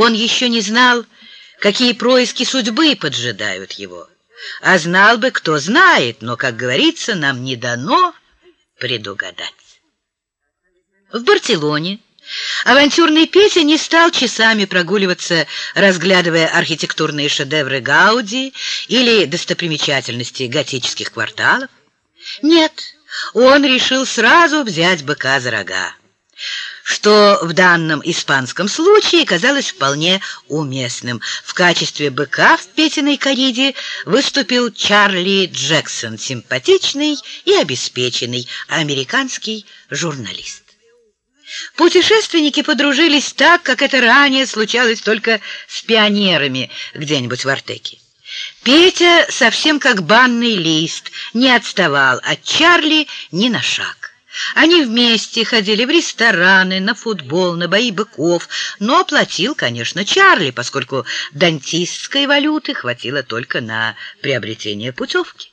Он еще не знал, какие происки судьбы поджидают его. А знал бы, кто знает, но, как говорится, нам не дано предугадать. В Барселоне авантюрный Петя не стал часами прогуливаться, разглядывая архитектурные шедевры Гауди или достопримечательности готических кварталов. Нет, он решил сразу взять быка за рога что в данном испанском случае казалось вполне уместным. В качестве быка в Петиной кориде выступил Чарли Джексон, симпатичный и обеспеченный американский журналист. Путешественники подружились так, как это ранее случалось только с пионерами где-нибудь в Артеке. Петя, совсем как банный лист, не отставал от Чарли ни на шаг. Они вместе ходили в рестораны, на футбол, на бои быков, но оплатил, конечно, Чарли, поскольку дантистской валюты хватило только на приобретение путевки.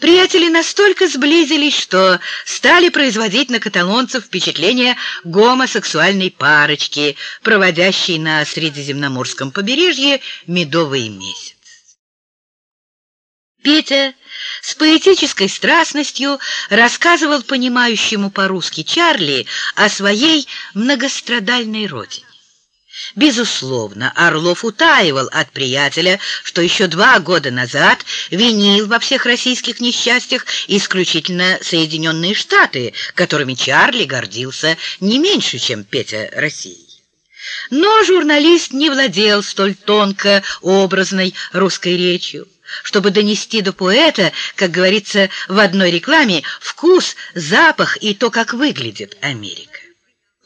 Приятели настолько сблизились, что стали производить на каталонцев впечатление гомосексуальной парочки, проводящей на Средиземноморском побережье медовый месяц. Петя с поэтической страстностью рассказывал понимающему по-русски Чарли о своей многострадальной родине. Безусловно, Орлов утаивал от приятеля, что еще два года назад винил во всех российских несчастьях исключительно Соединенные Штаты, которыми Чарли гордился не меньше, чем Петя России. Но журналист не владел столь тонко образной русской речью чтобы донести до поэта, как говорится в одной рекламе, вкус, запах и то, как выглядит Америка.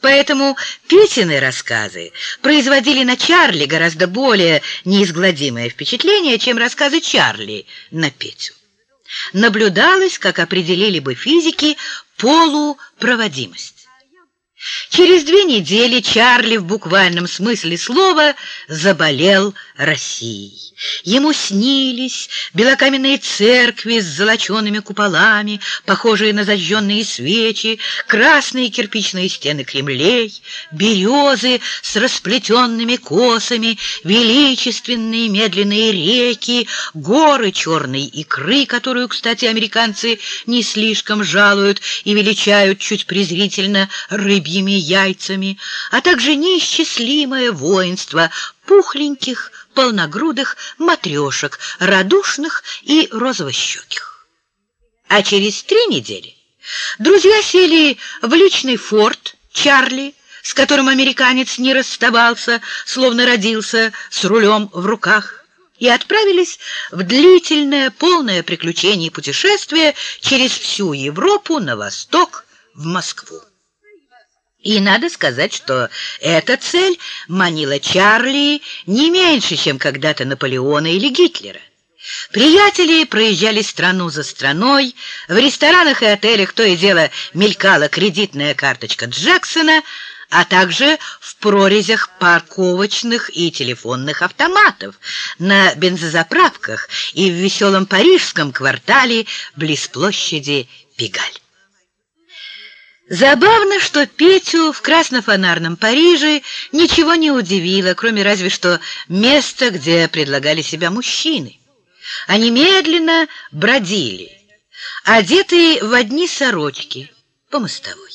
Поэтому Петины рассказы производили на Чарли гораздо более неизгладимое впечатление, чем рассказы Чарли на Петю. Наблюдалось, как определили бы физики, полупроводимость. Через две недели Чарли в буквальном смысле слова заболел Россией. Ему снились белокаменные церкви с золочеными куполами, похожие на зажженные свечи, красные кирпичные стены Кремлей, березы с расплетенными косами, величественные медленные реки, горы черной икры, которую, кстати, американцы не слишком жалуют и величают чуть презрительно рыбьими яйцами, а также неисчислимое воинство пухленьких, полногрудых матрешек, радушных и розовощеких. А через три недели друзья сели в личный форт Чарли, с которым американец не расставался, словно родился с рулем в руках, и отправились в длительное, полное приключений путешествие через всю Европу на восток в Москву. И надо сказать, что эта цель манила Чарли не меньше, чем когда-то Наполеона или Гитлера. Приятели проезжали страну за страной, в ресторанах и отелях то и дело мелькала кредитная карточка Джексона, а также в прорезях парковочных и телефонных автоматов, на бензозаправках и в веселом парижском квартале близ площади Пигаль. Забавно, что Петю в краснофонарном Париже ничего не удивило, кроме разве что места, где предлагали себя мужчины. Они медленно бродили, одетые в одни сорочки по мостовой.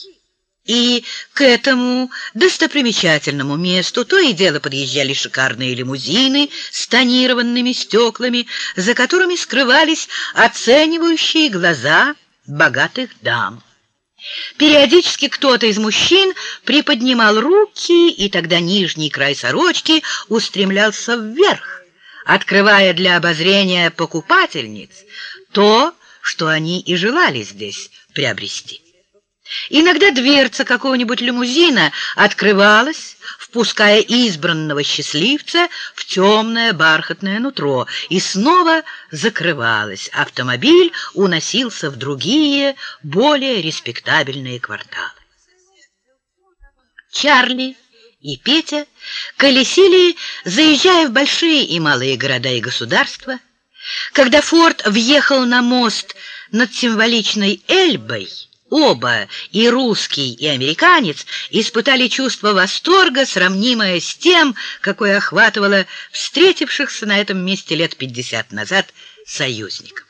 И к этому достопримечательному месту то и дело подъезжали шикарные лимузины с тонированными стеклами, за которыми скрывались оценивающие глаза богатых дам. Периодически кто-то из мужчин приподнимал руки, и тогда нижний край сорочки устремлялся вверх, открывая для обозрения покупательниц то, что они и желали здесь приобрести. Иногда дверца какого-нибудь лимузина открывалась, впуская избранного счастливца в темное бархатное нутро, и снова закрывалась. Автомобиль уносился в другие, более респектабельные кварталы. Чарли и Петя колесили, заезжая в большие и малые города и государства. Когда Форд въехал на мост над символичной Эльбой, Оба, и русский, и американец, испытали чувство восторга, сравнимое с тем, какое охватывало встретившихся на этом месте лет пятьдесят назад союзников.